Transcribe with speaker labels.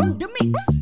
Speaker 1: On the mix.